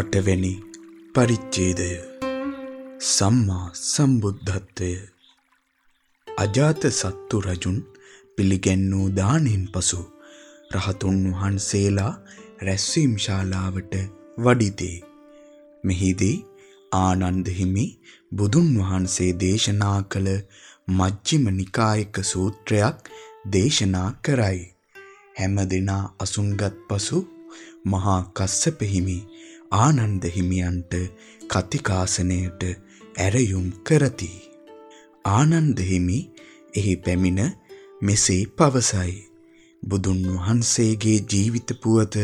අටවැනි පරිච්ඡේදය. සම්මා සම්බුද්ධත්වය. අජාත සත්තු රජුන් පිළිගැන්වූ දානෙන් පසු රහතුන් වහන්සේලා රැස්වීම් ශාලාවට වඩිතේ. මෙහිදී ආනන්ද හිමි බුදුන් වහන්සේ දේශනා කළ මජ්ක්‍ධිම නිකායක සූත්‍රයක් දේශනා කරයි. හැම දිනා අසුන්ගත් පසු මහා කස්සප හිමි ආනන්ද හිමියන්ට කතිකාසනයට ඇරයුම් කරති. ආනන්ද හිමි එහි පැමිණ මෙසේ පවසයි. බුදුන් වහන්සේගේ ජීවිත පුවත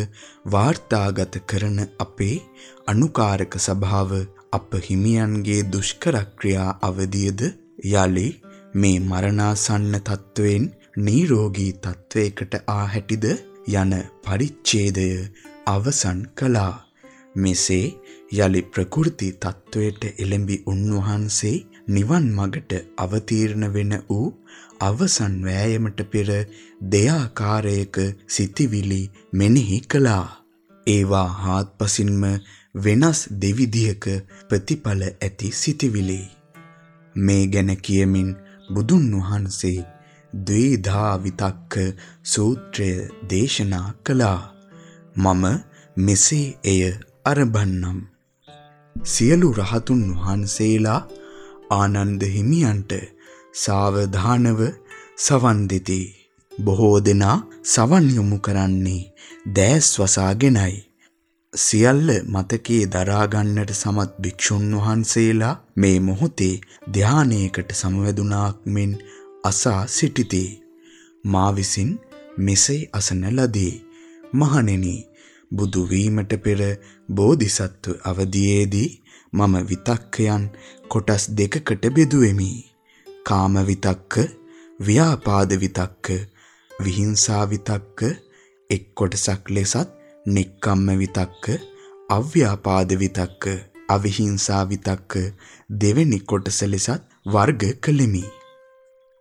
වාර්තාගත කරන අපේ අනුකාරක සභාව අප හිමියන්ගේ දුෂ්කර ක්‍රියා අවදියද යලි මේ මරණාසන්න තත්වයෙන් නිරෝගී තත්වයකට ආ හැටිද යන පරිච්ඡේදය අවසන් කළා. මෙසේ යලි ප්‍රකෘති තත්වයට එළඹි උන්වහන්සේ නිවන් මගට අවතීර්ණ වෙන වූ අවසන් වෑයමට පෙර දෙයාකාරයක සිටිවිලි මෙනෙහි කළා. ඒවා හාත්පසින්ම වෙනස් දෙවිධයක ප්‍රතිඵල ඇති සිටිවිලි. මේ ගැන කියමින් බුදුන් වහන්සේ ද්වේධා විතක්ක සූත්‍රය දේශනා කළා. මම මෙසේ එය අරබන්නම්. සියලු රහතුන් වහන්සේලා ආනන්ද හිමියන්ට සාවධානව සවන් දෙති. බොහෝ දෙනා සවන් යොමු කරන්නේ දැස් වසාගෙනයි. සියල්ල මතකයේ දරා ගන්නට සමත් භික්ෂුන් වහන්සේලා මේ මොහොතේ ධානයේකට සමවැදුනාක් මෙන් අසා සිටිති. මා විසින් මෙසේ අසන ලදී. මහණෙනි බුදු වීමට පෙර බෝධිසත්ව අවදියේදී මම විතක්කයන් කොටස් දෙකකට බෙදුවෙමි. කාම විතක්ක, ව්‍යාපාද විතක්ක, විහිංසා විතක්ක එක් කොටසක් ලෙසත්, නික්කම්ම විතක්ක, අව්‍යාපාද විතක්ක, අවිහිංසා විතක්ක දෙවෙනි කොටස ලෙසත් වර්ග කළෙමි.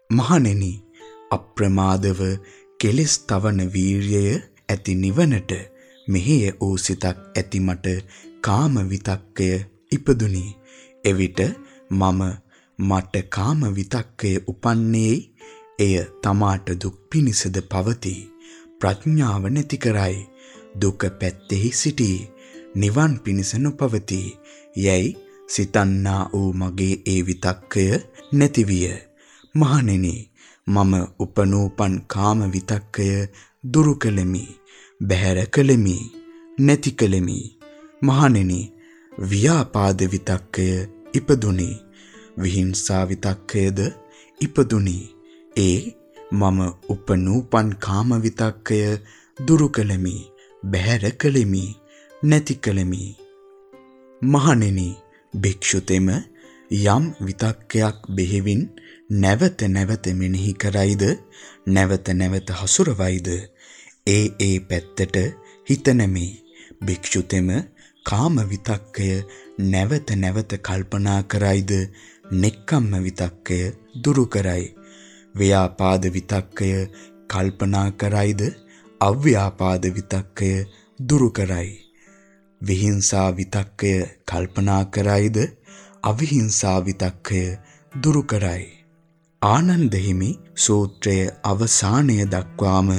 මහණෙනි අප්‍රමාදව කෙලස් තවන වීර්යය ඇති නිවනට මෙහෙය වූ සිතක් ඇති මට කාම විතක්කය ඉපදුනි. එවිට මම මට කාම විතක්කය උපන්නේයි එය තමාට දුක් පිනිසද පවතී. ප්‍රඥාව නැති කරයි. දුක පැත්තේහි සිටී. නිවන් පිනිස නොපවතී. යැයි සිතන්නා වූ මගේ ඒ විතක්කය නැතිවිය. මහණෙනි මම උපනූපන් කාම විතක්කය දුරු කළෙමි. බැහැර කළෙමි නැති කළෙමි. මහණෙනි ව්‍යාපාද විතක්කය ඉපදුනි. විහිංසා විතක්කයද ඉපදුනි. ඒ මම උපනූපන් කාම විතක්කය දුරු කළෙමි බැහැර කළෙමි නැති කළෙමි. මහණෙනි භික්ෂුතෙම යම් විතක්කයක් බෙහෙවින් නැවත නැවත මෙනෙහි කරයිද? නැවත නැවත හසුරවයිද? ඒ ඒ පැත්තට හිත නැමේ භික්ෂුතෙම කාම විතක්කය නැවත නැවත කල්පනා කරයිද? නෙක්කම්ම විතක්කය දුරු කරයි. ව්‍යාපාද විතක්කය කල්පනා කරයිද? අව්‍යාපාද විතක්කය දුරු කරයි. විහිංසා විතක්කය කල්පනා කරයිද? අවිහිංසා විතක්කය දුරු කරයි. ආනන්ද හිමි සූත්‍රය අවසානය දක්වාම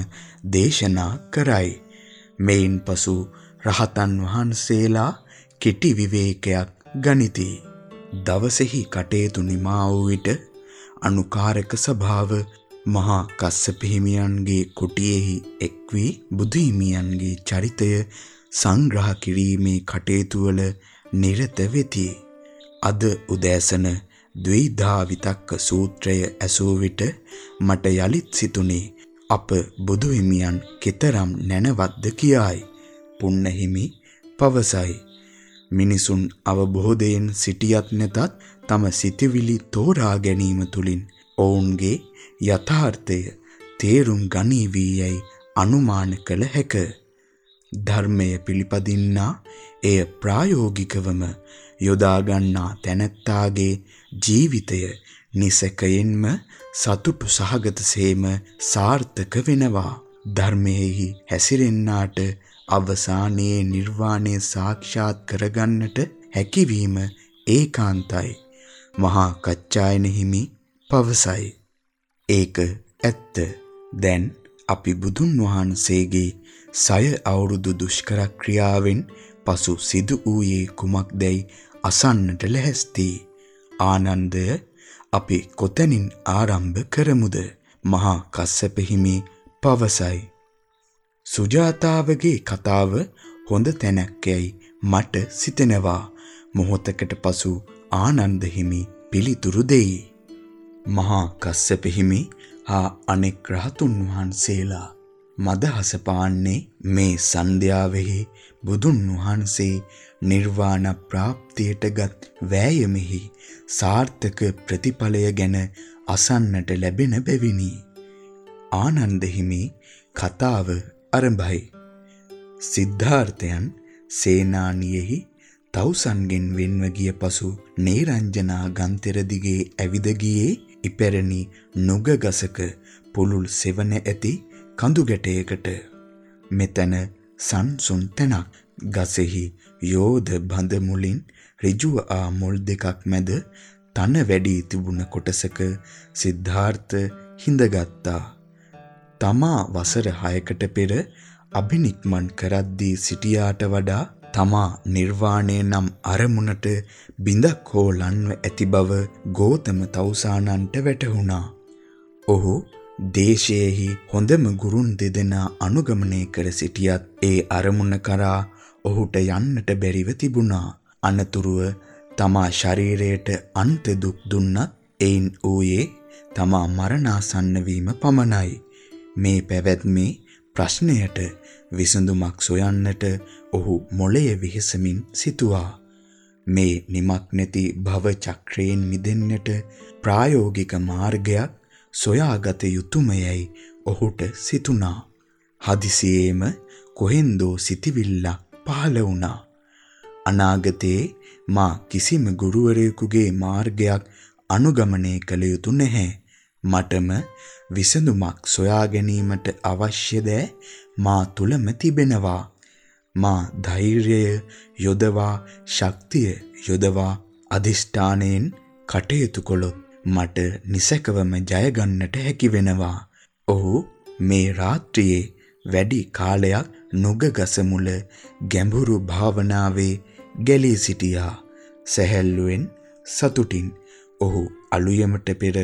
දේශනා කරයි. මෙයින් පසු රහතන් වහන්සේලා කෙටි විවේකයක් ගනිති. දවසෙහි කටයුතු නිමා වූ විට අනුකාරක සභාව මහා කස්සප හිමියන්ගේ කුටියෙහි එක් වී බුදු හිමියන්ගේ චරිතය සංග්‍රහ කිරීමේ කටයුතු වල නිරත වෙති. අද උදෑසන ද්විධා විතක්ක සූත්‍රය ඇසූ විට මට යලිත් සිතුනේ අප බුදු හිමියන් කෙතරම් නැනවත්ද කියායි. පුන්නහිමි පවසයි. මිනිසුන් අවබෝධයෙන් සිටියත් නැතත් තම සිතවිලි තෝරා ගැනීම තුලින් ඔවුන්ගේ යථාර්ථය තේරුම් ගනීවි යයි අනුමාන කළ හැක. ධර්මය පිළිපදින්නා එය ප්‍රායෝගිකවම යොදා ගන්නා තැනැත්තාගේ ජීවිතය නිසකයෙන්ම සතුටු සහගත සේම සාර්ථක වෙනවා ධර්මයේහි හැසිරෙන්නාට අවසානයේ නිර්වාණය සාක්ෂාත් කරගන්නට හැකිවීම ඒකාන්තයි. මහා කච්චායන හිමි පවසයි. ඒක ඇත්ත. දැන් අපි බුදුන් වහන්සේගේ සය අවුරුදු දුෂ්කර ක්‍රියාවෙන් පසු සිදු වූයේ කුමක්දැයි අසන්නට ලැහැස්ති. ආනන්දය අපි කොතැනින් ආරම්භ කරමුද? මහා කස්සප හිමි පවසයි. සුජාතාවගේ කතාව හොඳ තැනක්යයි මට සිතෙනවා. මොහොතකට පසු ආනන්ද හිමි පිළිතුරු දෙයි. මහා කස්සප හිමි හා අනෙක් රහතුන් වහන්සේලා මදහස පාන්නේ මේ සන්ධ්‍යාවෙහි බුදුන් වහන්සේ නිර්වාණ ප්‍රාප්තියටගත් වෑයමෙහි සාර්ථක ප්‍රතිඵලය ගැන අසන්නට ලැබෙන බැවිනි. ආනන්ද හිමි කතාව ආරම්භයි. සිද්ධාර්ථයන් සේනානියෙහි තවුසන්ගෙන් වෙන්ව ගිය පසු නේරංජනා ගන්තර දිගේ ඇවිද ගියේ ඉපැරණි නුග ගසක පුළුල් සෙවණ ඇති කඳු ගැටයකට මෙතන සංසුන් තැනක් ගසෙහි යෝධ බඳ මුලින් ඍජුව ආ මුල් දෙකක් මැද තන වැඩි තිබුණ කොටසක සිද්ධාර්ථ හිඳගත්තා. තමා වසර 6කට පෙර අභිනික්මන් කරද්දී සිටියාට වඩා තමා නිර්වාණය නම් අරමුණට බිඳක් හෝ ලන්ව ඇති බව ගෝතම තවුසානන්ට වැටහුණා. ඔහු දේශයේහි හොඳම ගුරුන් දෙදෙනා අනුගමනය කර සිටියත් ඒ අරමුණ කරා ඔහුට යන්නට බැරිව තිබුණා. අනතුරුව තමා ශරීරයට අන්ත දුක් දුන්නත් එයින් ඌයේ තමා මරණාසන්න වීම පමණයි. මේ පැවැත්මේ ප්‍රශ්නයට විසඳුමක් සොයන්නට ඔහු මොළය විහිසමින් සිතුවා. මේ නිමක් නැති භව චක්‍රයෙන් මිදෙන්නට ප්‍රායෝගික මාර්ගයක් සොයාගත යුතුයමයි ඔහුට සිතුණා. හදිසියේම කොහෙන්දෝ සිටිවිල්ලක් පහළ වුණා. අනාගතයේ මා කිසිම ගුරුවරයෙකුගේ මාර්ගයක් අනුගමනය කළ යුතු නැහැ. මටම විසඳුමක් සොයා ගැනීමට අවශ්‍ය දෑ මා තුලම තිබෙනවා. මා ධෛර්යය යොදවා ශක්තිය යොදවා අදිෂ්ඨානයෙන් කටයුතු කළොත් මට නිසකවම ජය ගන්නට හැකි වෙනවා. ඔහු මේ රාත්‍රියේ වැඩි කාලයක් නුගගස මුල ගැඹුරු භාවනාවේ ගැලී සිටියා. සැහැල්ලුවෙන් සතුටින් ඔහු අලුයමට පෙර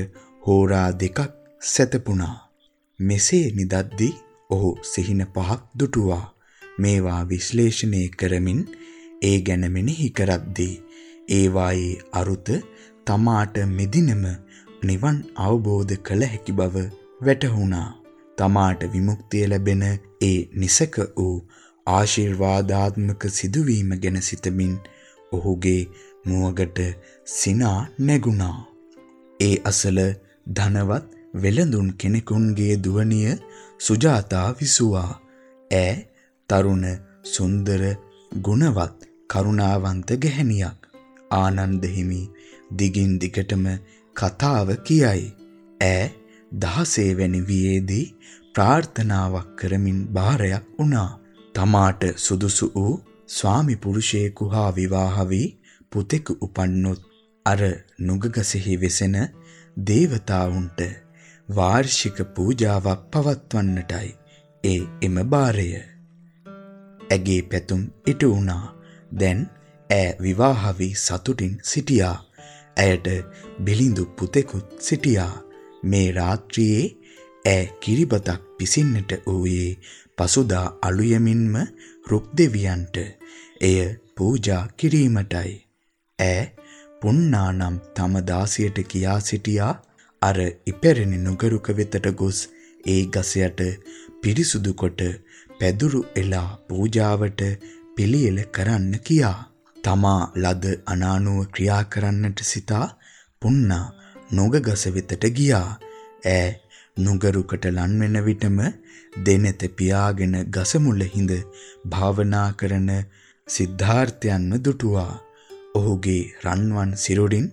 හෝරා දෙකක් සැතපුණා. මෙසේ නිදද්දී ඔහු සිහින පහක් දුටුවා. මේවා විශ්ලේෂණය කරමින් ඒ ගැන මෙනෙහි කරද්දී ඒවායේ අරුත තමාට මෙදිනම නිවන් අවබෝධ කළ හැකි බව වැටහුණා. තමාට විමුක්තිය ලැබෙන ඒ නිසක වූ ආශිර්වාදාත්මක සිදුවීම ගැන සිතමින් ඔහුගේ මුවගට සිනා නැගුණා. ඒ අසල ධනවත් වෙළඳුන් කෙනෙකුන්ගේ දුවනිය සුජාතා විසුවා. ඈ තරුණ සුන්දර ගුණවත් කරුණාවන්ත ගැහැණියක්. ආනන්ද හිමි දිගින් දිගටම කතාව කියයි. ඈ 16 වැනි වියේදී ප්‍රාර්ථනාවක් කරමින් බාරයක් වුණා. තමාට සුදුසු වූ ස්වාමි පුරුෂයෙකු හා විවාහ වී පුතෙකු උපන්නොත් අර නුගගසෙහි වෙසෙන දේවතාවුන්ට වාර්ෂික පූජාවක් පවත්වන්නටයි ඒ එම බාරය. ඇගේ පැතුම් ඉටු වුණා. දැන් ඈ විවාහ වී සතුටින් සිටියා. ඇයට බිලිඳු පුතෙකුත් සිටියා. මේ රාත්‍රියේ ඈ කිරිබතක් පිසින්නට ඌයේ පසුදා අලුයමින්ම රුක් දෙවියන්ට එය පූජා කිරීමටයි. ඈ පුන්නානම් තම දාසියට කියා සිටියා අර ඉපැරණි නුගරුක වෙතට ගොස් ඒ ගස යට පිරිසුදු කොට පැදුරු එලා පූජාවට පිළියෙල කරන්න කියා. තමා ලද අනානුව ක්‍රියා කරන්නට සිතා පුන්නා නොගගස වෙතට ගියා. ඈ නුගරුකට ලන් වෙන විටම දෙනෙත පියාගෙන ගස මුල හිඳ භාවනා කරන සිද්ධාර්ථයන්ව දුටුවා. ඔහුගේ රන්වන් සිරුරින්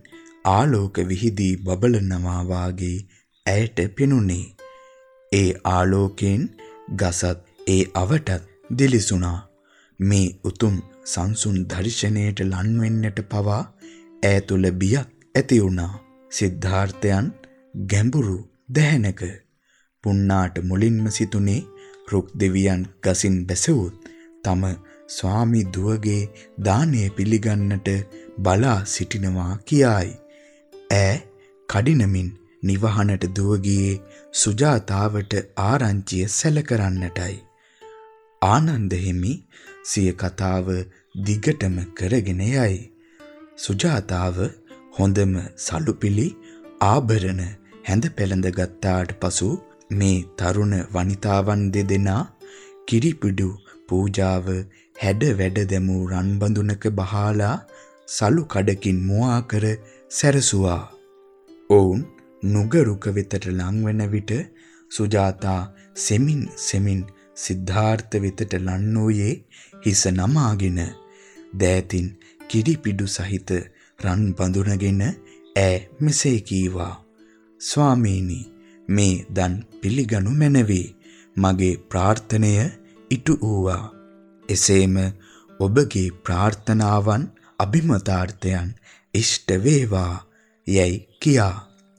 ආලෝක විහිදී බබලනවා වාගේ ඇයට පෙනුනේ. ඒ ආලෝකයෙන් ගසත් ඒ අවටත් දිලිසුණා. මේ උතුම් සංසුන් දර්ශනයට ලන් වෙන්නට පවා ඈ තුල බියක් ඇති වුණා. සිද්ධාර්ථයන් ගැඹුරු දැහැනක පුන්නාට මුලින්ම සිතුනේ රුක් දෙවියන් ගසින් බැසවුත් තම ස්වාමි දුවගේ දානය පිළිගන්නට බලා සිටිනවා කියායි. ඈ කඩිනමින් නිවහනට දුවගියේ සුජාතාවට ආරංචිය සැලකරන්නටයි. ආනන්ද හිමි සිය කතාව දිගටම කරගෙන යයි. සුජාතාව හොඳම සලුපිලි ආභරණ හැඳ පෙළඳ ගත්තාට පසු මේ තරුණ වනිතාවන් දෙදෙනා කිරිපිඩු පූජාව හැඩ වැඩ දැමූ රන් බඳුනක බහාලා සලු කඩකින් මුවා කර සැරසුවා. ඔවුන් නුගරුක වෙතට ලං වෙන විට සුජාතා සෙමින් සෙමින් සිද්ධාර්ථ වෙතට ලන් වූයේ හිස නමාගෙන දෑතින් කිරිපිඩු සහිත රන් බඳුනගෙන ඈ මෙසේ කීවා. ස්වාමීනි මේ දන් පිළිගනු මැනවේ. මගේ ප්‍රාර්ථනය ඉටු වූවා. එසේම ඔබගේ ප්‍රාර්ථනාවන් අභිමතාර්ථයන් ඉෂ්ට වේවා. යැයි කියා.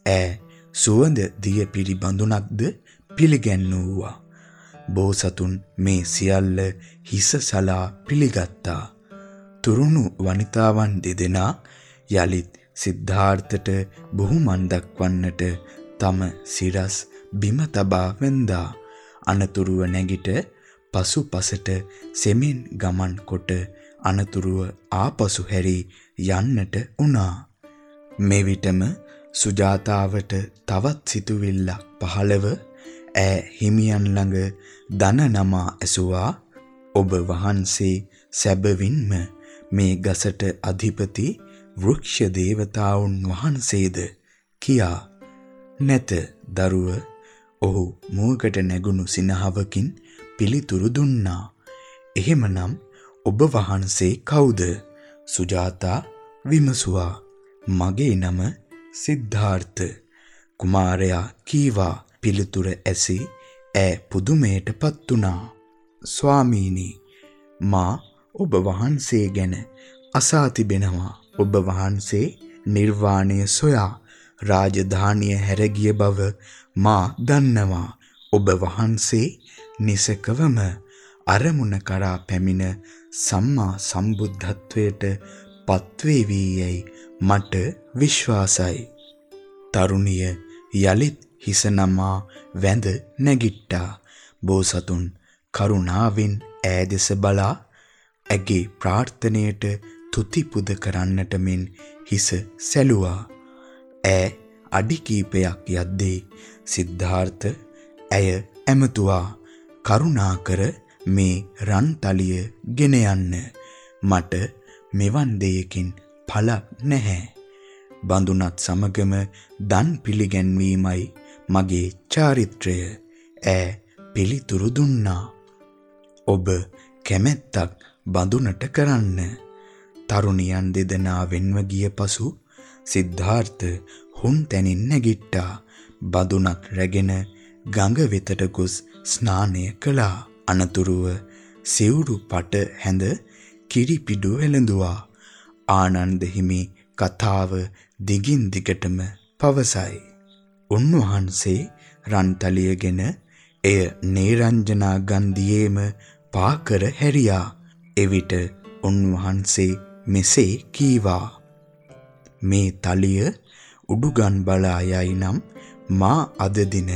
ඈ සුවඳ දිය පිළිබඳුනක්ද පිළිගැන්වුවා බෝසතුන් මේ සියල්ල හිස සලා පිළිගත්තා. තුරුණු වනිතාවන් දෙදෙනා යලිත් සිද්ධාර්ථට බුහුමන් දක්වන්නට තම සිරස් බිම තබා වැන්දා අනතුරුව නැගිට පසුපසට සෙමින් ගමන් කොට අනතුරුව ආපසු හැරී යන්නට වුණා. මෙවිටම සුජාතාවට තවත් සිතුවිල්ලක් පහළව ඈ හිමියන් ළඟ දන නමා ඇසුවා ඔබ වහන්සේ සැබවින්ම මේ ගසට අධිපති වෘක්ෂ දේවතාවුන් වහන්සේද කියා නැත දරුව ඔහු මුවකට නැගුණු සිනහවකින් පිළිතුරු දුන්නා. එහෙමනම් ඔබ වහන්සේ කවුද? සුජාතා විමසුවා. මගේ නම සිද්ධාර්ථ. කුමාරයා කීවා පිළිතුර ඇසි ඈ පුදුමයටපත් වුණා. ස්වාමීනි මා ඔබ වහන්සේ ගැන අසා තිබෙනවා. ඔබ වහන්සේ නිර්වාණය සොයා රාජධානිය හැරගිය බව මා දන්නවා. ඔබ වහන්සේ නිසකවම අරමුණ කරා පැමිණ සම්මා සම්බුද්ධත්වයට පත්වේවි යයි මට විශ්වාසයි. තරුණිය යලිත් හිස නමා වැඳ නැගිට්ටා. බෝසතුන් කරුණාවෙන් ඈදෙස බලා ඇගේ ප්‍රාර්ථනයට තුති පුද කරන්නට මෙන් හිස සැලුවා. ඈ අඩි කීපයක් යද්දී සිද්ධාර්ථ ඇය ඇමතුවා. කරුණාකර මේ රන්තලිය ගෙන යන්න. මට මෙවන් දෙයකින් පළක් නැහැ. බඳුනත් සමගම දන් පිළිගැන්වීමයි මගේ චාරිත්‍රය ඈ පිළිතුරු දුන්නා. ඔබ කැමැත්තක් බඳුනට කරන්න. තරුණියන් දෙදෙනා වෙන්ව ගිය පසු සිද්ධාර්ථ හුන් තැනින් නැගිට්ටා. බඳුනක් රැගෙන ගඟ වෙතට ගොස් ස්නානය කළා. අනතුරුව සිවුරු පට හැඳ කිරිපිඩු එළඳුවා. ආනන්ද හිමි කතාව දිගින් දිගටම පවසයි. උන්වහන්සේ රන්තලියගෙන එය නේරංජනා ගන්ධියේම පාකර හැරියා. එවිට උන්වහන්සේ මෙසේ කීවා මේ තලිය උඩුගන් බලා යයි නම් මා අද දින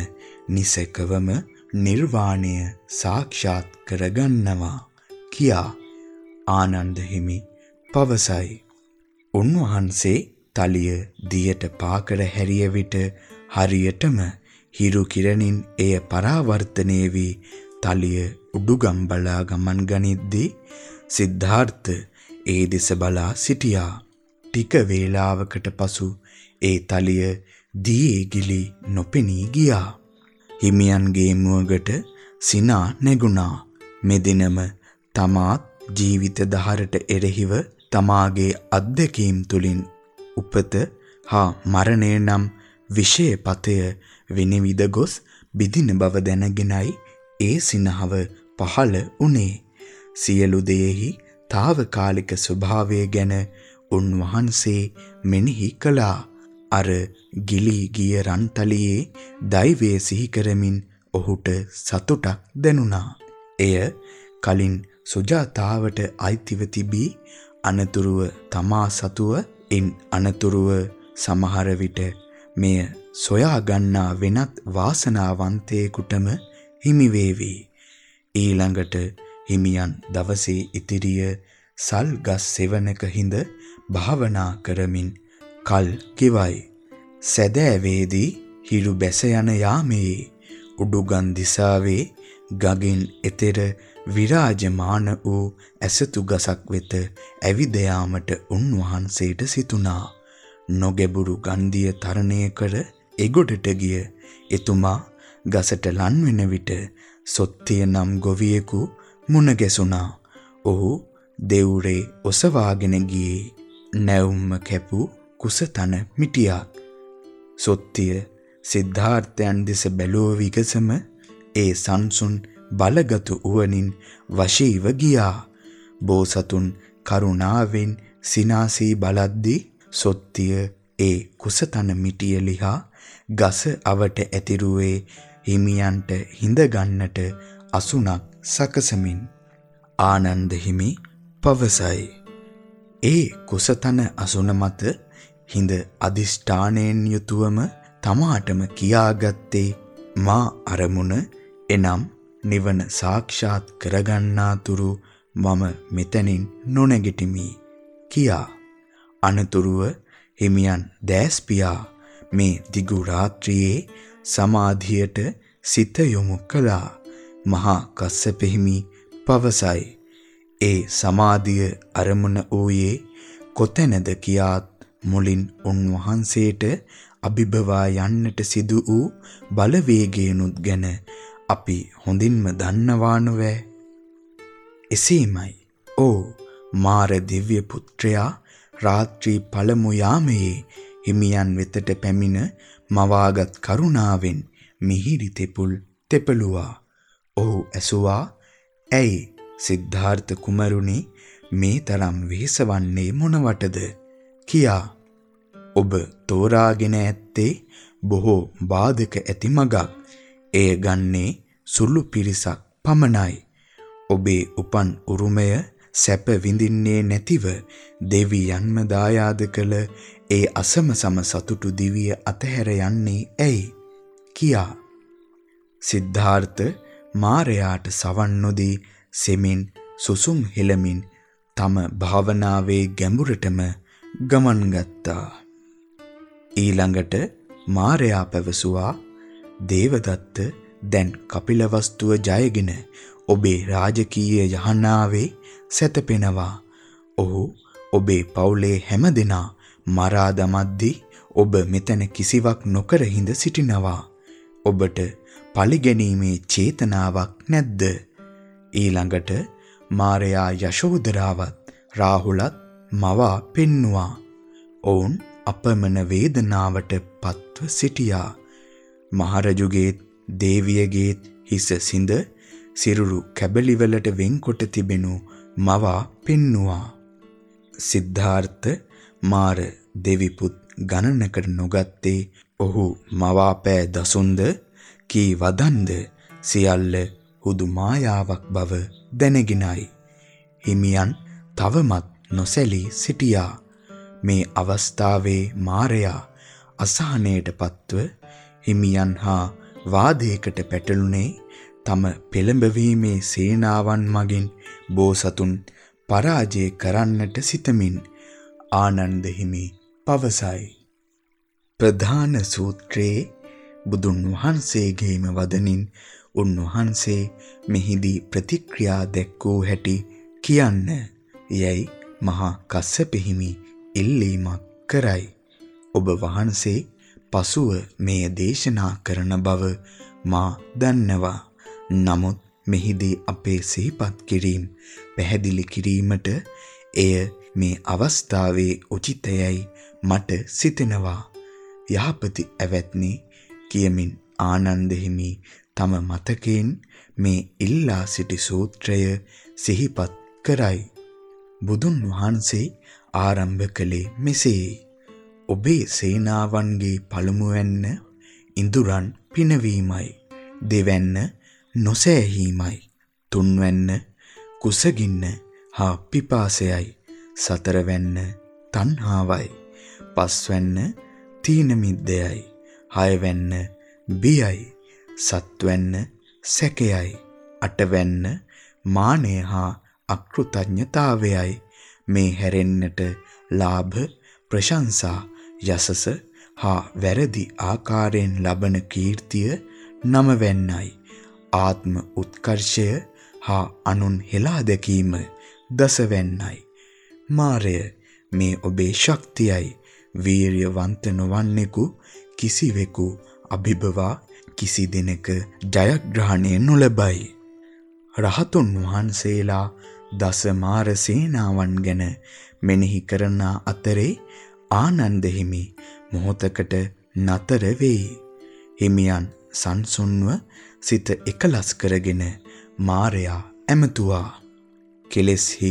නිසකවම නිර්වාණය සාක්ෂාත් කරගන්නවා කියා ආනන්ද හිමි පවසයි. උන්වහන්සේ තලිය දියට පාකර හැරිය විට හරියටම හිරු කිරණින් එය පරාවර්තනය වී තලිය උඩුගම් බලා ගමන් ගනිද්දී සිද්ධාර්ථ ඒ දෙස බලා සිටියා. ටික වේලාවකට පසු ඒ තලිය දියේ ගිලි නොපෙනී ගියා. හිමියන්ගේ මුවගට සිනා නැගුණා. මෙදිනම තමාත් ජීවිත දහරට එරෙහිව තමාගේ අත්දැකීම් තුලින් උපත හා මරණය නම් විෂයපතය විනිවිද ගොස් බිදින බව දැනගෙනයි ඒ සිනහව පහළ උනේ. සියලු දෙයෙහි తాවකාලික ස්වභාවය ගැන උන්වහන්සේ මෙනෙහි කළා. අර ගිලී ගිය රන්තලියේ දෛවයේ සිහි කරමින් ඔහුට සතුටක් දැනුණා. එය කලින් සුජාතාවට අයිතිව තිබී අනතුරුව තමා සතුව ඉන් අනතුරුව සමහර විට මෙය සොයා ගන්නා වෙනත් වාසනාවන්තයෙකුටම හිමි වේවි. ඊළඟට හිමියන් දවසේ ඉතිරිය සල් ගස් සෙවණක හිඳ භාවනා කරමින් කල් කිවයි. සැදෑවේදී හිරු බැස යන යාමේ උඩුගන් දිසාවේ ගගින් එතෙර විරාජමාන වූ ඇසතු ගසක් වෙත ඇවිද යාමට උන්වහන්සේට සිතුණා. නොගැඹුරු ගන්ධිය තරණය කර එගොඩට ගිය එතුමා ගසට ලන් වෙන විට සොත්තිය නම් ගොවියෙකු මුණ ගැසුණා. ඔහු දෙවුරේ ඔසවාගෙන ගියේ නැවුම්ම කැපූ කුසතන මිටියක්. සොත්තිය සිද්ධාර්ථයන් දෙස බැලුව විගසම ඒ සංසුන් බලගතු උවනින් වශීව ගියා. බෝසතුන් කරුණාවෙන් සිනාසී බලද්දී සොත්තිය ඒ කුසතන මිටිය ලිහා ගස අවට ඇතිරුවේ හිමියන්ට හිඳ ගන්නට අසුණක් සකසමින් ආනන්ද හිමි පවසයි. ඒ කුසතන අසුන මත හිඳ අදිෂ්ඨාණයෙන් යුතුවම තමාටම කියාගත්තේ මා අරමුණ එනම් නිවන සාක්ෂාත් කරගන්නාතුරු මම මෙතනින් නොනැගිටිමි කියා අනතුරුව හිමියන් දැස්පියා මේ දිගු රාත්‍රියේ සමාධියට සිත යොමු කළා මහා කස්සප හිමි පවසයි ඒ සමාධිය අරමුණ වූයේ කොතැනද කියාත් මුලින් උන්වහන්සේට අභිබවා යන්නට සිදු වූ බලවේගයනුත් ගැන අපි හොඳින්ම දන්නවා නොවේ. එසේමයි. ඕ මාර දිව්‍ය පුත්‍රයා රාත්‍රී පළමු යාමයේ හිමියන් වෙතට පැමිණ මවාගත් කරුණාවෙන් මිහිරි තෙපුල් තෙපළුවා. ඔහු ඇසුවා ඇයි සිද්ධාර්ථ කුමරුනි මේ තරම් වෙහෙසවන්නේ මොනවටද? කියා ඔබ තෝරාගෙන ඇත්තේ බොහෝ බාධක ඇති මගක්. එය ගන්නේ සුළු පිරිසක් පමණයි. ඔබේ උපන් උරුමය සැප විඳින්නේ නැතිව දෙවියන්ම දායාද කළ ඒ අසමසම සතුටු දිවිය අතහැර යන්නේ ඇයි? කියා සිද්ධාර්ථ මාරයාට සවන් නොදී සෙමින් සුසුම් හෙළමින් තම භාවනාවේ ගැඹුරටම ගමන් ගත්තා ඊළඟට මාරයා පැවසුවා දේවදත්ත දැන් කපිලවස්තුව ජයගෙන ඔබේ රාජකීය යහනාවේ සැතපෙනවා. ඔහු ඔබේ පවුලේ හැමදෙනා මරා දමද්දී ඔබ මෙතන කිසිවක් නොකර හිඳ සිටිනවා. ඔබට පරිගැනීමේ චේතනාවක් නැද්ද? ඊළඟට මාරයා යශෝදරාවත් රාහුලත් මවා පෙන්නවා. ඔවුන් අපමණ වේදනාවට පත්ව සිටියා. මහරජුගේත් දේවියගේත් හිස සිඳ සිරුරු කැබලිවලට වෙන්කොට තිබෙනු මවා පෙන්නවා. සිද්ධාර්ථ මාර දෙවිපුත් ගණනකට නොගත්තේ ඔහු මවා පෑ දසුන්ද කී වදන්ද සියල්ල හුදු මායාවක් බව දැනගෙනයි. හිමියන් තවමත් නොසැලී සිටියා. මේ අවස්ථාවේ මාරයා අසහනයට පත්ව හිමියන් හා වාදයකට පැටළුනේ තම පෙළඹවීමේ සේනාවන් මගින් බෝසතුන් පරාජය කරන්නට සිතමින් ආනන්ද හිමි පවසයි. ප්‍රධාන සූත්‍රයේ බුදුන් වහන්සේගේම වදනින් උන්වහන්සේ මෙහිදී ප්‍රතික්‍රියා දැක්වූ හැටි කියන්න යැයි මහා කස්සප හිමි ඉල්ලීමක් කරයි. ඔබ වහන්සේ පසුව මෙය දේශනා කරන බව මා දන්නවා. නමුත් මෙහිදී අපේ සිහිපත් කිරීම පැහැදිලි කිරීමට එය මේ අවස්ථාවේ උචිතයයි මට සිතෙනවා. යහපති ඇවැත්නි කියමින් ආනන්ද හිමි තම මතකයෙන් මේ ඉල්ලා සිටි සූත්‍රය සිහිපත් කරයි. බුදුන් වහන්සේ ආරම්භ කළේ මෙසේ. ඔබේ සේනාවන්ගේ පළමුවැන්න ඉඳුරන් පිනවීමයි. දෙවැන්න නොසෑහීමයි. තුන්වැන්න කුසගින්න හා පිපාසයයි. සතරවැන්න තණ්හාවයි. පස්වැන්න තීන මිද්දයයි. හයවැන්න බියයි. සත්වැන්න සැකයයි. අටවැන්න මානය හා අකෘතඥතාවයයි. මේ හැරෙන්නට ලාභ ප්‍රශංසා යසස හා වැරදි ආකාරයෙන් ලබන කීර්තිය නමවැන්නයි. ආත්ම උත්කර්ෂය හා අනුන් හෙලා දැකීම දසවැන්නයි. මාරය මේ ඔබේ ශක්තියයි. වීරියවන්ත නොවන්නෙකු කිසිවෙකු අභිබවා කිසි දිනක ජයග්‍රහණය නොලබයි. රහතුන් වහන්සේලා දස මාර සේනාවන් ගැන මෙනෙහි කරන අතරේ ආනන්ද හිමි මොහොතකට නතර වෙයි. හිමියන් සංසුන්ව සිත එකලස් කරගෙන මාරයා ඇමතුවා. කෙලෙස්හි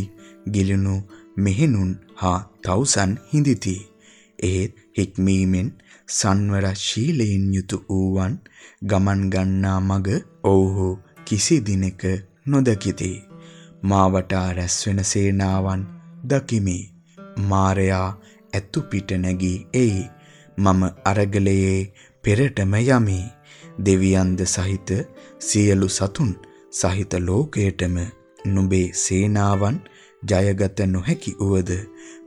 ගිලුණු මෙහෙනුන් හා තවුසන් හිඳිති. එහෙත් හික්මීමෙන් සංවර ශීලයෙන් යුතු වූවන් ගමන් ගන්නා මග ඔව්හු කිසි දිනක නොදකිති. මා වටා රැස්වෙන සේනාවන් දකිමි. මාරයා ඇතු පිට නැගී එයි. මම අරගලයේ පෙරටම යමි. දෙවියන්ද සහිත සියලු සතුන් සහිත ලෝකයටම නුඹේ සේනාවන් ජයගත නොහැකි උවද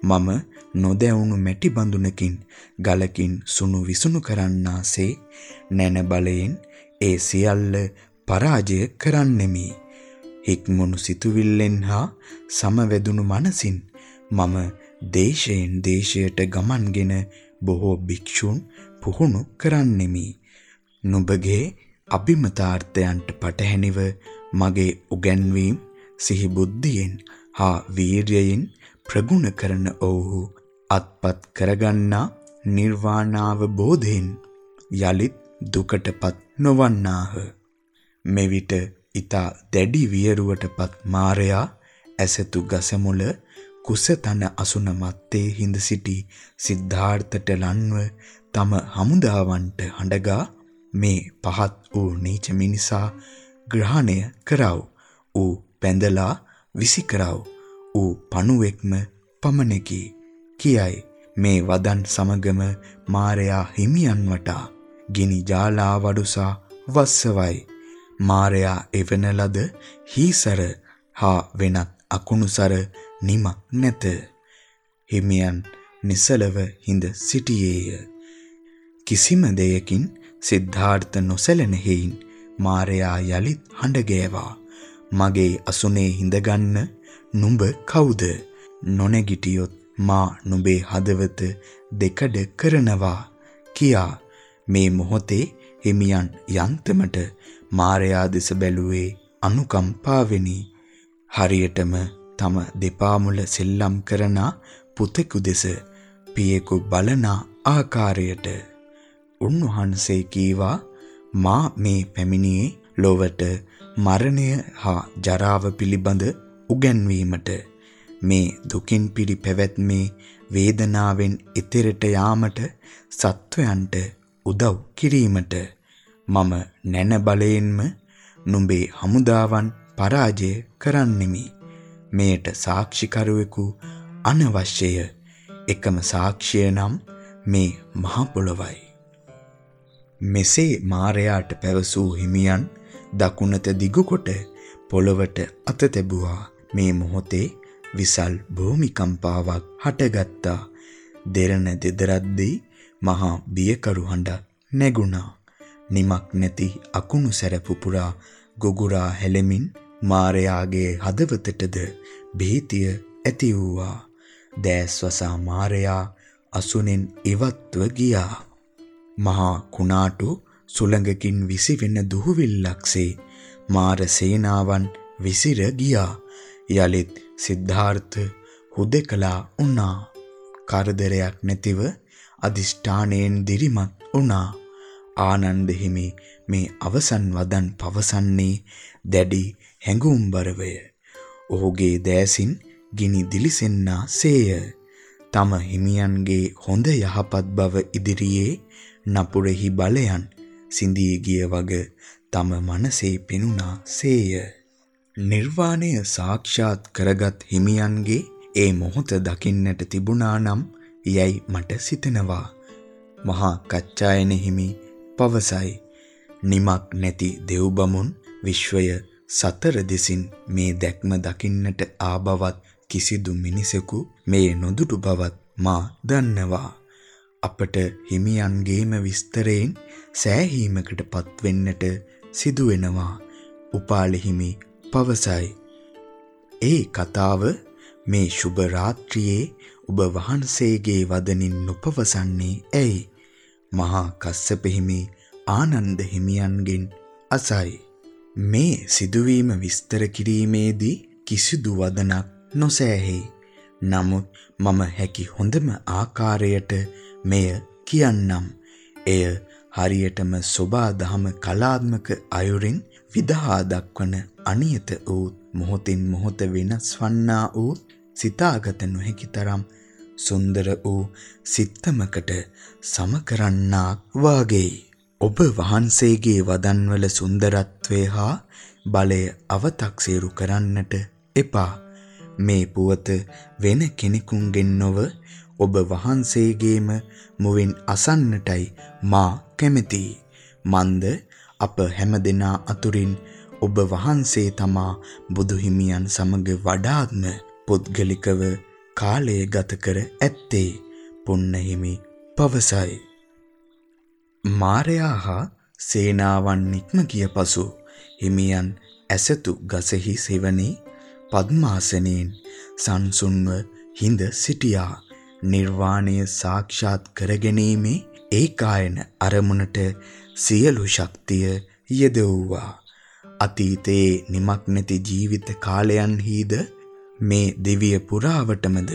මම නොදැවුණු මැටි බඳුනකින් ගලකින් සුණු විසුණු කරන්නාසේ නැන බලයෙන් ඒ සියල්ල පරාජය කරන්නෙමි. හික්මුණු සිතුවිල්ලෙන් හා සමවැදුණු මනසින් මම දේශයෙන් දේශයට ගමන්ගෙන බොහෝ භික්ෂූන් පුහුණු කරන්නෙමි. නුඹගේ අභිමතාර්ථයන්ට පටහැනිව මගේ උගන්වීම් සිහි බුද්ධියෙන් හා වීර්යයෙන් ප්‍රගුණ කරන ඔවුහු අත්පත් කරගන්නා නිර්වාණාවබෝධයෙන් යලිත් දුකටපත් නොවන්නාහ. මෙවිට ඊතා දැඩි වියරුවටපත් මාරයා ඇසතු ගසමුල කුසතන අසුන මත්තේ හිඳ සිටි සිද්ධාර්ථට ලන්ව තම හමුදාවන්ට හඬගා මේ පහත් වූ නීච මිනිසා ග්‍රහණය කරව. ඌ පැඳලා විසි කරව. ඌ පණුවෙක්ම පමණකි කියයි. මේ වදන් සමගම මාරයා හිමියන් වටා ගිනි ජාලා වඩුසා වස්සවයි. මාරයා එවන ලද හීසර හා වෙනත් අකුණුසර නිමක් නැත. හිමියන් නිසලව හිඳ සිටියේය. කිසිම දෙයකින් සිද්ධාර්ථ නොසැලෙන හේයින් මාරයා යලිත් හඬ ගෑවා. මගේ අසුනේ හිඳගන්න නුඹ කවුද? නොනැගිටියොත් මා නුඹේ හදවත දෙකඩ කරනවා කියා මේ මොහොතේ හිමියන් යන්තමට මාරයා දෙස බැලුවේ අනුකම්පාවෙනි. හරියටම තම දෙපා මුල සෙල්ලම් කරන පුතෙකු දෙස පියෙකු බලන ආකාරයට උන්වහන්සේ කීවා මා මේ පැමිණියේ ලොවට මරණය හා ජරාව පිළිබඳ උගන්වීමට මේ දුකින් පිරි පැවැත්මේ වේදනාවෙන් එතරට යාමට සත්වයන්ට උදව් කිරීමට මම නැන බලයෙන්ම නුඹේ හමුදාවන් පරාජය කරන්නෙමි. මේට සාක්ෂිකරුවෙකු අනවශ්‍යය. එකම සාක්ෂිය නම් මේ මහ පොළොවයි. මෙසේ මාරයාට පැවසූ හිමියන් දකුණත දිගුකොට පොළොවට අත තැබුවා. මේ මොහොතේ විසල් භූමිකම්පාවක් හටගත්තා. දෙරණ දෙදරද්දී මහා බියකරු හඬක් නැගුණා. නිමක් නැති අකුණු සැර පුපුරා ගොගුරා හැලෙමින් මාරයාගේ හදවතටද භීතිය ඇති වූවා. දෑස්වසා මාරයා අසුනෙන් ඉවත්ව ගියා. මහා කුණාටු සුළඟකින් විසිවෙන දුහුවිල්ලක්සේ මාර සේනාවන් විසිර ගියා. යලිත් සිද්ධාර්ථ හුදෙකලා වුණා. කරදරයක් නැතිව අදිෂ්ඨාණයෙන් දිරිමත් වුණා. ආනන්ද හිමි මේ අවසන් වදන් පවසන්නේ දැඩි හැඟුම්බරවය. ඔහුගේ දෑසින් ගිනි දිලිසෙන්නා සේය. තම හිමියන්ගේ හොඳ යහපත් බව ඉදිරියේ නපුරෙහි බලයන් සිඳී ගිය වග තම මනසේ පෙනුණා සේය. නිර්වාණය සාක්ෂාත් කරගත් හිමියන්ගේ ඒ මොහොත දකින්නට තිබුණා නම් යයි මට සිතෙනවා. මහා කච්චායන හිමි පවසයි. නිමක් නැති දෙව්බමුන් විශ්වය සතර දෙසින් මේ දැක්ම දකින්නට ආබවත් කිසිදු මිනිසෙකු මේ නොදුටු බවත් මා දන්නවා. අපට හිමියන්ගේම විස්තරයෙන් සෑහීමකට පත්වෙන්නට සිදු වෙනවා. උපාලි හිමි පවසයි. ඒ කතාව මේ සුබ රාත්‍රියේ ඔබ වහන්සේගේ වදනින් නොපවසන්නේ ඇයි? මහා කස්සප හිමි ආනන්ද හිමියන්ගෙන් අසයි. මේ සිදුවීම විස්තර කිරීමේදී කිසිදු වදනක් නොසෑහේ. නමුත් මම හැකි හොඳම ආකාරයට මෙය කියන්නම්. එය හරියටම සෝබා දහම කලාත්මක අයුරින් විදහා දක්වන අනියත වූ මොහොතින් මොහොත වෙනස් වන්නා වූ සිතාගත නොහැකි තරම් සුන්දර වූ සිත්තමකට සමකරන්නාක් වාගේ ඔබ වහන්සේගේ වදන්වල සුන්දරත්වය හා බලය අව탁සීරු කරන්නට එපා. මේ පුවත වෙන කෙනෙකුන්ගෙන් නොව ඔබ වහන්සේගේම මුවින් අසන්නටයි මා කැමැති. මන්ද අප හැමදෙනා අතුරින් ඔබ වහන්සේ තමා බුදු හිමියන් සමග වඩාත්ම පුද්ගලිකව කාලය ගත කර ඇත්තේ පුන්නහිමි පවසයි. මාරයා හා සේනාවන් නික්ම ගිය පසු හිමියන් ඇසතු ගසෙහි සෙවණේ පద్මාසනෙන් සංසුන්ව හිඳ සිටියා නිර්වාණය සාක්ෂාත් කරගැනීමේ ඒකායන අරමුණට සියලු ශක්තිය යෙදුවා අතීතයේ නිමක් නැති ජීවිත කාලයන්හිද මේ දිව්‍ය පුරාවටමද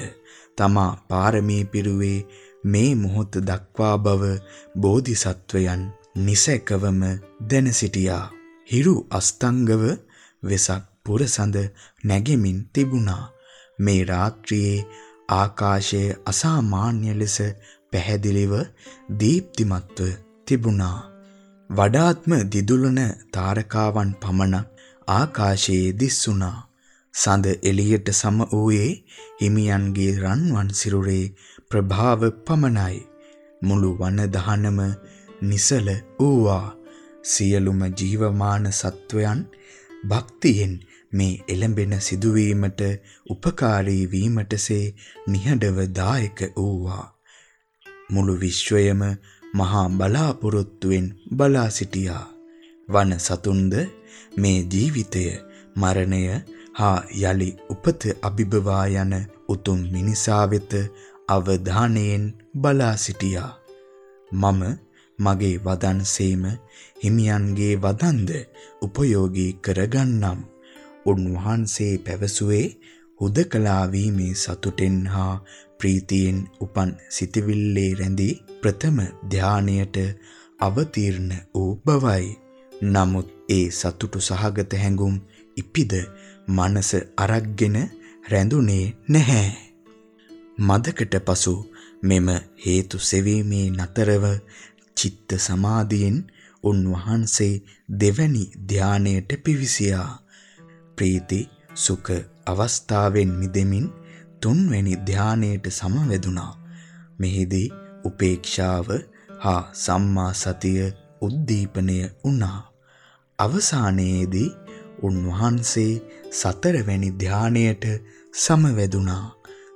තමා පාරමී පිරුවේ මේ මොහොත දක්වා බව බෝධිසත්වයන් නිසැකවම දැන සිටියා. හිරු අස්තංගව වෙසක් පුරසඳ නැගෙමින් තිබුණා. මේ රාත්‍රියේ ආකාශය අසාමාන්‍ය ලෙස පැහැදිලිව දීප්තිමත්ව තිබුණා. වඩාත්ම දිදුලන තාරකාවන් පමණක් ආකාශයේ දිස්සුණා. සඳ එළියට සම වූයේ හිමියන්ගේ රන්වන් සිරුරේ ප්‍රභාව පමණයි. මුළු වන දහනම නිසල වූවා. සියලුම ජීවමාන සත්වයන් භක්තියෙන් මේ එළඹෙන සිදුවීමට උපකාරී වීමටසේ නිහඬව දායක වූවා. මුළු විශ්වයම මහා බලාපොරොත්තුවෙන් බලා සිටියා. වන සතුන්ද මේ ජීවිතය මරණය හා යලි උපත අභිබවා යන උතුම් මිනිසා වෙත අවධානයෙන් බලා සිටියා. මම මගේ වදන්සේම හිමියන්ගේ වදන්ද උපයෝගී කරගන්නම්. උන්වහන්සේ පැවසුවේ හුදකලා වීමේ සතුටෙන් හා ප්‍රීතියෙන් උපන් සිතවිල්ලේ රැඳී ප්‍රථම ධානයට අවතීර්ණ වූ බවයි. නමුත් ඒ සතුටු සහගත හැඟුම් ඉපිද මනස අරක්ගෙන රැඳුනේ නැහැ. මදකට පසු මෙම හේතු සෙවීමේ නතරව චිත්ත සමාධියෙන් උන්වහන්සේ දෙවැනි ධානයට පිවිසියා. ප්‍රීති සුඛ අවස්ථාවෙන් මිදෙමින් තුන්වැනි ධානයට සමවැදුනා. මෙහිදී උපේක්ෂාව හා සම්මා සතිය උද්දීපනය වුණා. අවසානයේදී උන්වහන්සේ සතරවැනි ධානයට සමවැදුනා.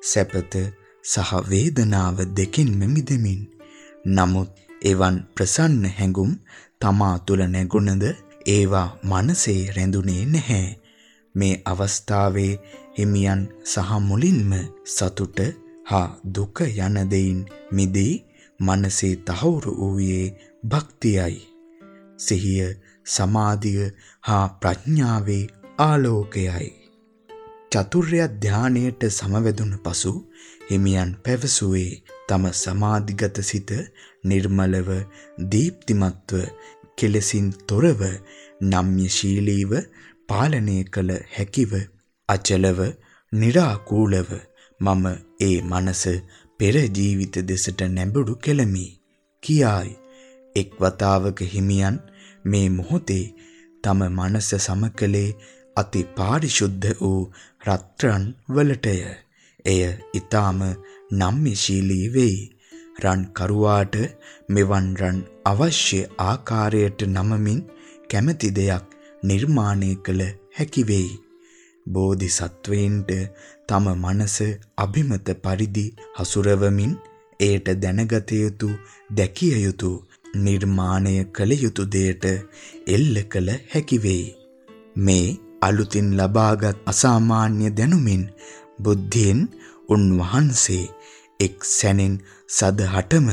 සැපත සහ වේදනාව දෙකින්ම මිදෙමින්. නමුත් එවන් ප්‍රසන්න හැඟුම් තමා තුළ නැගුණද ඒවා මනසේ රැඳුනේ නැහැ. මේ අවස්ථාවේ හිමියන් සහ මුලින්ම සතුට හා දුක යන දෙයින් මිදී මනසේ තහවුරු වූයේ භක්තියයි. සිහිය, සමාධිය හා ප්‍රඥාවේ ආලෝකයයි. චතුර්ය ධානයට සමවැදුණු පසු හිමියන් පැවසුවේ තම සමාධිගත සිත නිර්මලව දීප්තිමත්ව කෙලසින් තොරව නම්‍යශීලීව පාලනය කළ හැකිව අචලව निराකූලව මම ඒ මනස පෙර ජීවිත දෙසට නැඹුරු කෙලමි කියායි එක් වතාවක හිමියන් මේ මොහොතේ තම මනස සමකලේ අති පාරිශුද්ධ වූ රත්රන් වලටය. එය ඊටාම නම්‍යශීලී වෙයි. රන් කරුවාට මෙවන් රන් අවශ්‍ය ආකාරයට නමමින් කැමැති දෙයක් නිර්මාණය කළ හැකි වෙයි. බෝධිසත්වයින්ට තම මනස අභිමත පරිදි හසුරවමින් එයට දැනගත යුතු දැකිය යුතු නිර්මාණය කළ යුතු දෙයට එල්ල කළ හැකි වෙයි. මේ අලුතින් ලබාගත් අසාමාන්‍ය දැනුමින් බුද්ධියෙන් උන්වහන්සේ එක් සැනින් සදහටම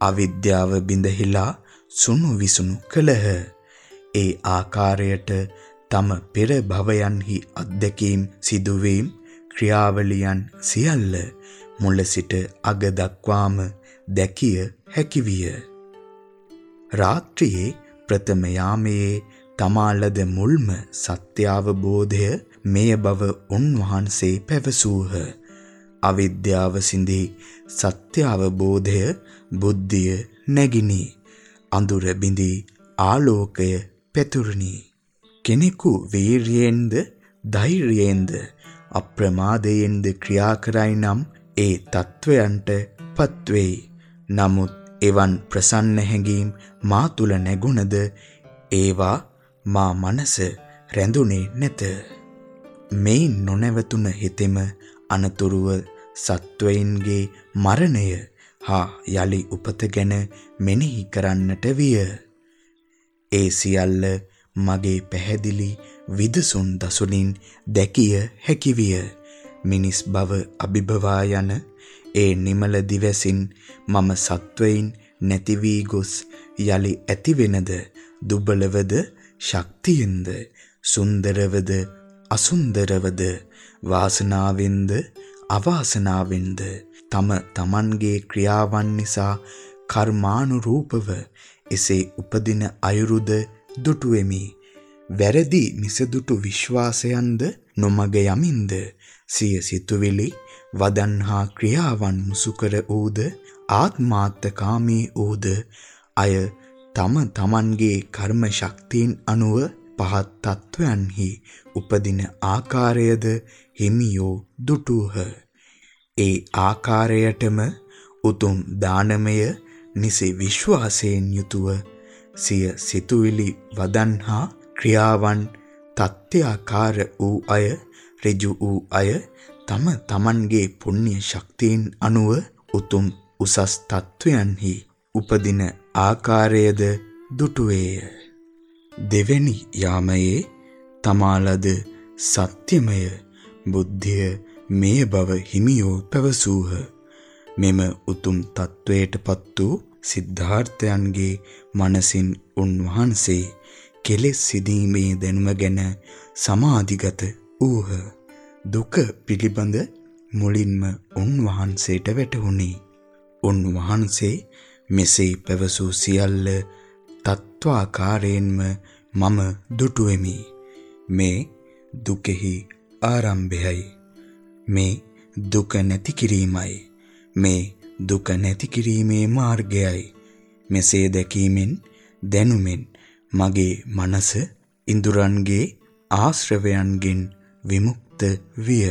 අවිද්‍යාව බිඳහිලා සුණු විසුණු කළහ. ඒ ආකාරයට තම පෙර භවයන්හි අත්දැකීම් සිදුවීම් ක්‍රියාවලියන් සියල්ල මුල සිට අග දක්වාම දැකිය හැකි විය. රාත්‍රියේ ප්‍රථම යාමයේ තමාලද මුල්ම සත්‍ය අවබෝධය මෙය බව උන්වහන්සේ පැවසූහ. අවිද්‍යාව සිඳී සත්‍ය අවබෝධය බුද්ධිය නැගිනි. අඳුර බිඳී ආලෝකය පැතුරුනි. කෙනෙකු වීරියෙන්ද ධෛර්යයෙන්ද අප්‍රමාදයෙන්ද ක්‍රියා කරයි නම් ඒ තත්වයන්ට පත්වෙයි. නමුත් එවන් ප්‍රසන්න හැඟීම් මා තුල නැගුණද ඒවා මා මනස රැඳුනේ නැත. මේ නොනැවතුන හිතෙම අනතුරුව සත්වයින්ගේ මරණය හා යලි උපත ගැන මෙනෙහි කරන්නට විය. ඒ සියල්ල මගේ පැහැදිලි විදසුන් දසුනින් දැකිය හැකි විය. මිනිස් බව අභිභවා යන ඒ නිමල දිවසින් මම සත්වයින් නැති වී ගොස් යලි ඇතිවෙනද දුබලවද? ශක්තියෙන්ද? සුන්දරවද? අසුන්දරවද? වාසනාවෙන්ද? අවාසනාවෙන්ද? තම තමන්ගේ ක්‍රියාවන් නිසා කර්මානුරූපව එසේ උපදින අයුරුද දුටුවෙමි. වැරදි මිසදුටු විශ්වාසයන්ද නොමග යමින්ද සිය සිතුවිලි වදන් හා ක්‍රියාවන් මුසුකර ඌද ආත්මාර්ථකාමී ඌද අය තම තමන්ගේ කර්ම ශක්තියින් අනුව පහත් තත්වයන්හි උපදින ආකාරයද හිමියෝ දුටුහ. ඒ ආකාරයටම උතුම් දානමය නිසි විශ්වාසයෙන් යුතුව සිය සිතුවිලි වදන් හා ක්‍රියාවන් තත්ත්‍යාකාර වූ අය ඍජු වූ අය තම තමන්ගේ පුණ්‍ය ශක්තියින් අනුව උතුම් උසස් තත්වයන්හි උපදින ආකාරයද දුටුවේය. දෙවැනි යාමයේ තමාලද සත්‍යමය බුද්ධිය මේ බව හිමියෝ පැවසූහ. මෙම උතුම් තත්වයටපත් වූ සිද්ධාර්ථයන්ගේ මනසින් උන්වහන්සේ කෙලෙස් සිදීමේ දැනුම ගැන සමාධිගත වූහ. දුක පිළිබඳ මුලින්ම උන්වහන්සේට වැටහුණි. උන්වහන්සේ මෙසේ පැවසූ සියල්ල තත්වාකාරයෙන්ම මම දුටුවෙමි. මේ දුකෙහි ආරම්භයයි. මේ දුක නැති කිරීමයි. මේ දුක නැති කිරීමේ මාර්ගයයි. මෙසේ දැකීමෙන් දැනුමෙන් මගේ මනස ඉඳුරන්ගේ ආශ්‍රවයන්ගෙන් විමුක්ත විය.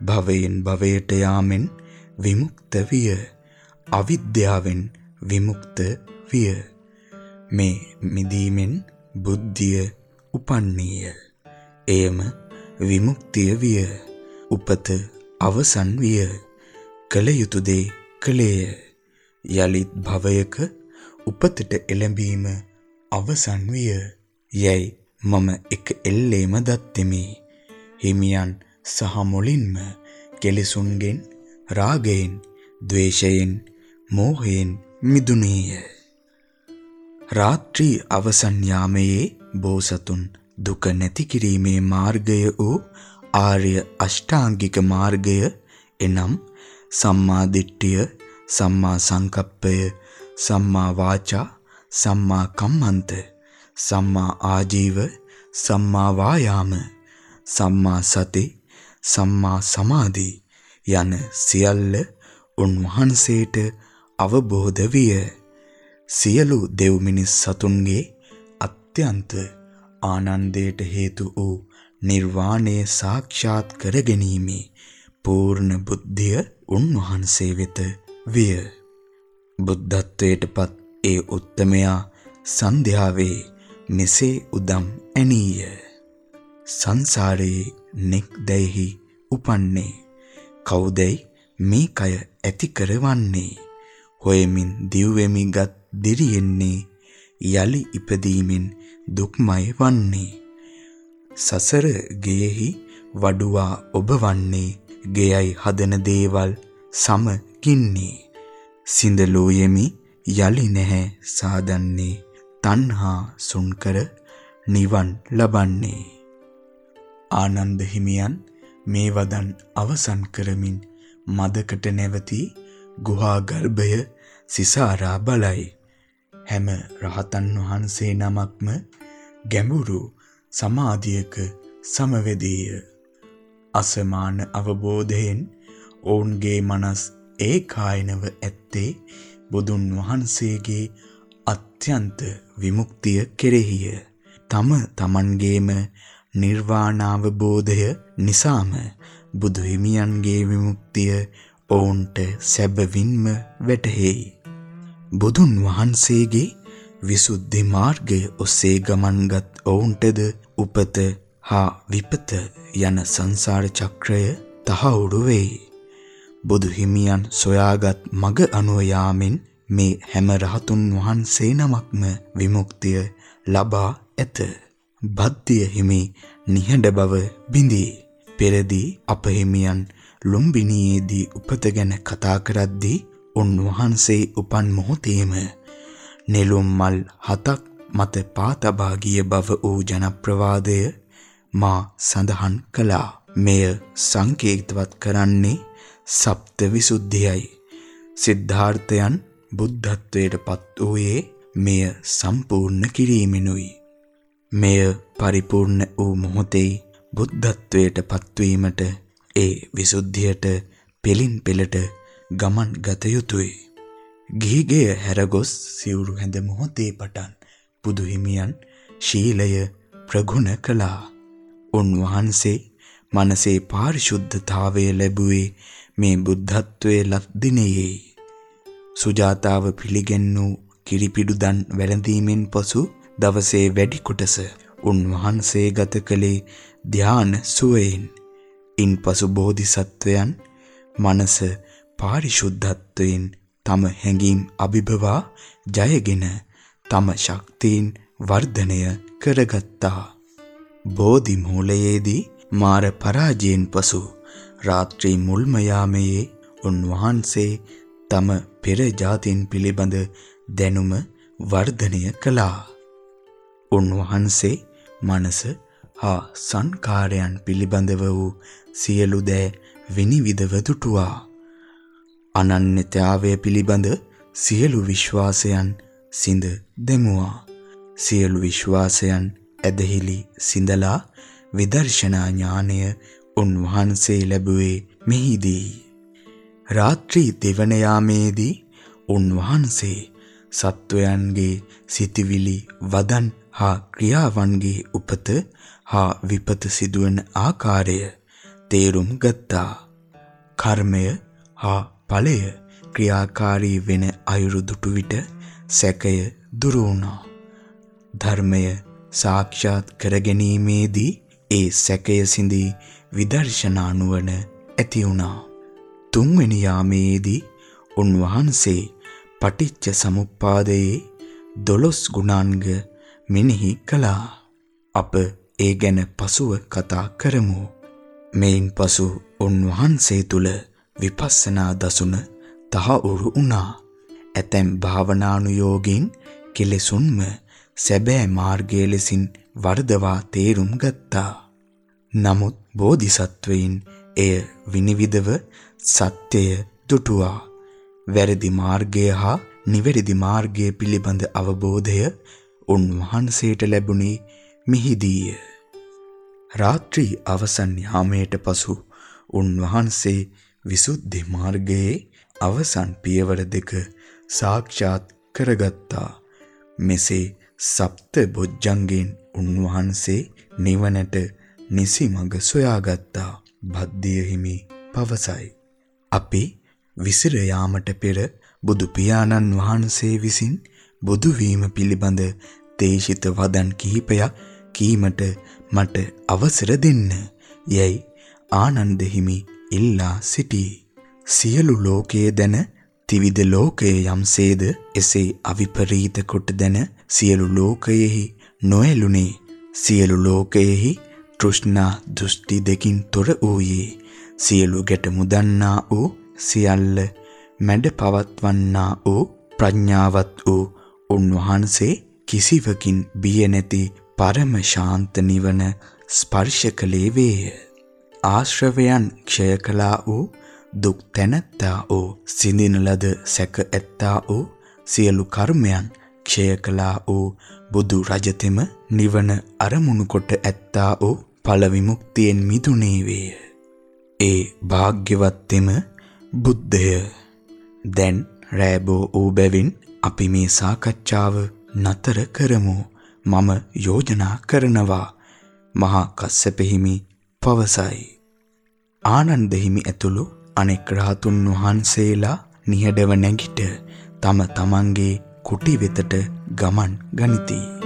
භවයෙන් භවයට යාමෙන් විමුක්ත විය. අවිද්‍යාවෙන් විමුක්ත විය. මේ මිදීමෙන් බුද්ධිය උපන්නේය. එයම විමුක්තිය විය. උපත අවසන් විය. කල යුතු දේ කළේය. යලිත් භවයක උපතට එළඹීම අවසන් විය. යැයි මම එක එල්ලේම දත්ෙමි. හිමියන් සහ මුලින්ම කෙලෙසුන්ගෙන් රාගයෙන්, ద్వේෂයෙන්, මෝහයෙන් මිදුනේය. රාත්‍රී අවසන් යාමයේ බෝසතුන් දුක නැති කිරීමේ මාර්ගය වූ ආර්ය අෂ්ටාංගික මාර්ගය එනම් සම්මා දිට්ඨිය, සම්මා සංකප්පය, සම්මා වාචා, සම්මා කම්මන්ත, සම්මා ආජීව, සම්මා වායාම, සම්මා සති, සම්මා සමාධි යන සියල්ල උන්වහන්සේට අවබෝධ විය. සියලු දෙව් මිනිස් සතුන්ගේ අත්‍යන්ත ආනන්දයට හේතු වූ නිර්වාණය සාක්ෂාත් කර ගැනීමේ පූර්ණ බුද්ධිය උන්වහන්සේ වෙත විය. බුද්ධත්වයටපත් ඒ උත්තමයා සන්ධ්‍යාවේ මෙසේ උදම් ඇනීය. සංසාරයේ නෙක් දැයිහි උපන්නේ කවුදැයි මේ කය ඇති කරවන්නේ හොයමින් දිව්වෙමිගත් දිරියෙන්නේ යලි ඉපදීමෙන් දුක්මය වන්නේ සසර ගෙයෙහි වඩුවා ඔබ වන්නේ ගෙයයි හදන දේවල් සම කින්නේ සිඳලෝ යෙමි යලි නැහැ සාදන්නේ තණ්හා සුන්කර නිවන් ලබන්නේ ආනන්ද හිමියන් මේ වදන් අවසන් කරමින් මදකට නැවතී ගුහා ගර්භය සිසාරා බලයි. හැම රහතන් වහන්සේ නමක්ම ගැඹුරු සමාධියක සමවැදීය. අසමාන අවබෝධයෙන් ඔවුන්ගේ මනස් ඒකායනව ඇත්තේ බුදුන් වහන්සේගේ අත්‍යන්ත විමුක්තිය කෙරෙහිය. තම තමන්ගේම නිර්වාණාවබෝධය නිසාම බුදු හිමියන්ගේ විමුක්තිය ඔවුන්ට සැබවින්ම වැටහෙයි. බුදුන් වහන්සේගේ විසුද්ධි මාර්ගය ඔස්සේ ගමන්ගත් ඔවුන්ටද උපත හා විපත යන සංසාර චක්‍රය තහවුරු වෙයි. බුදු හිමියන් සොයාගත් මග අනුව යාමෙන් මේ හැම රහතුන් වහන්සේ නමක්ම විමුක්තිය ලබා ඇත. බද්දිය හිමි නිහඬ බව බිඳී පෙරදී අප හිමියන් ලුම්බිනියේදී උපත ගැන කතා කරද්දී උන්වහන්සේ උපන් මොහොතේම නෙළුම් මල් හතක් මත පාතබා ගිය බව වූ ජනප්‍රවාදය මා සඳහන් කළා. මෙය සංකේතවත් කරන්නේ සප්ත විසුද්ධියයි. සිද්ධාර්ථයන් බුද්ධත්වයට පත් වූයේ මෙය සම්පූර්ණ කිරීමෙනුයි. මෙය පරිපූර්ණ වූ මොහොතේ බුද්ධත්වයට පත්වීමට ඒ විසුද්ධියට පෙලින් පෙලට ගමන් ගත යුතුය. ගිහිගෙය හැරගොස් සිවුරු හැඳ මොහොතේ පටන් බුදු හිමියන් ශීලය ප්‍රගුණ කළා. උන්වහන්සේ මනසේ පාරිශුද්ධතාවය ලැබුවේ මේ බුද්ධත්වයේ ලත් දිනෙයේ. සුජාතාව පිළිගැන්වූ කිරිපිඩු දන් වැළඳීමෙන් පසු දවසේ වැඩි කොටස උන්වහන්සේ ගත කළේ ධාන සුවයෙන්. ඉන්පසු බෝධිසත්වයන් මනස පාරිශුද්ධත්වයෙන් තම හැඟීම් අභිභවා ජයගෙන තම ශක්තියින් වර්ධනය කරගත්තා. බෝධි මූලයේදී මාර පරාජයෙන් පසු රාත්‍රී මුල්ම යාමයේ උන්වහන්සේ තම පෙර ජාතීන් පිළිබඳ දැනුම වර්ධනය කළා. උන්වහන්සේ මනස හා සංකාරයන් පිළිබඳව වූ සියලු දෑ විනිවිදව දුටුවා. අනන්‍යතාවය පිළිබඳ සියලු විශ්වාසයන් සිඳ දෙමුවා. සියලු විශ්වාසයන් ඇදහිලි සිඳලා විදර්ශනා ඥානය උන්වහන්සේ ලැබුවේ මෙහිදී. රාත්‍රී දෙවන යාමේදී උන්වහන්සේ සත්වයන්ගේ සිටිවිලි වදන් හා ක්‍රියාවන්ගේ උපත හා විපත සිදුවන ආකාරය තේරුම් ගත්තා. කර්මය හා ඵලය ක්‍රියාකාරී වෙන අයුරු දුටු විට සැකය දුරු වුණා. ධර්මය සාක්ෂාත් කර ගැනීමේදී ඒ සැකය සිඳී විදර්ශනා නුවණ ඇති වුණා. තුන්වෙනි යාමේදී උන්වහන්සේ පටිච්ච සමුප්පාදයේ දොළොස් ගුණාංග මෙනෙහි කළා. අප ඒ ගැන පසුව කතා කරමු. මෙයින් පසු උන්වහන්සේ තුල විපස්සනා දසුන තහවුරු වුණා. ඇතැම් භාවනානුයෝගීන් කෙලෙසුන්ම සැබෑ මාර්ගය ලෙසින් වර්ධවා තේරුම් ගත්තා. නමුත් බෝධිසත්වයින් එය විනිවිදව සත්‍යය දුටුවා. වැරදි මාර්ගය හා නිවැරදි මාර්ගය පිළිබඳ අවබෝධය උන්වහන්සේට ලැබුණේ මිහිදීය. රාත්‍රී අවසන් යාමයට පසු උන්වහන්සේ විසුද්ධි මාර්ගයේ අවසන් පියවර දෙක සාක්ෂාත් කරගත්තා. මෙසේ සප්ත බොජ්ජංගෙන් උන්වහන්සේ නිවනට නිසි මඟ සොයාගත්තා. බද්දිය හිමි පවසයි. අපි විසිර යාමට පෙර බුදු පියාණන් වහන්සේ විසින් බුදු වීම පිළිබඳ දේශිත වදන් කිහිපයක් කීමට මට අවසර දෙන්න. යැයි ආනන්ද හිමි ඉල්ලා සිටී. සියලු ලෝකයේ දැන ත්‍රිවිධ ලෝකයේ යම්සේද එසේ අවිපරීත කොට දැන සියලු ලෝකයෙහි නොඇලුනේ සියලු ලෝකයෙහි තෘෂ්ණා දෘෂ්ටි දෙකින් තොර වූයේ සියලු ගැට මුදන්නා වූ සියල්ල මැඩ පවත්වන්නා වූ ප්‍රඥාවත් වූ උන්වහන්සේ කිසිවකින් බිය නැති පරම ශාන්ත නිවන ස්පර්ශ කළේ වේය. ආශ්‍රවයන් ක්ෂය කළා වූ දුක් තැනැත්තා වූ සිඳින ලද සැක ඇත්තා වූ සියලු කර්මයන් ක්ෂය කළා වූ බුදු රජතෙම නිවන අරමුණු කොට ඇත්තා වූ ඵල විමුක්තියෙන් මිදුනේ වේය. ඒ වාග්්‍යවත්තෙම බුද්ධය දැන් රෑබෝ වූ බැවින් අපි මේ සාකච්ඡාව නතර කරමු. මම යෝජනා කරනවා මහා කස්සප හිමි පවසයි. ආනන්ද හිමි ඇතුළු අනෙක් රහතුන් වහන්සේලා නිහඬව නැගිට තම තමන්ගේ කුටි වෙතට ගමන් ගනිති.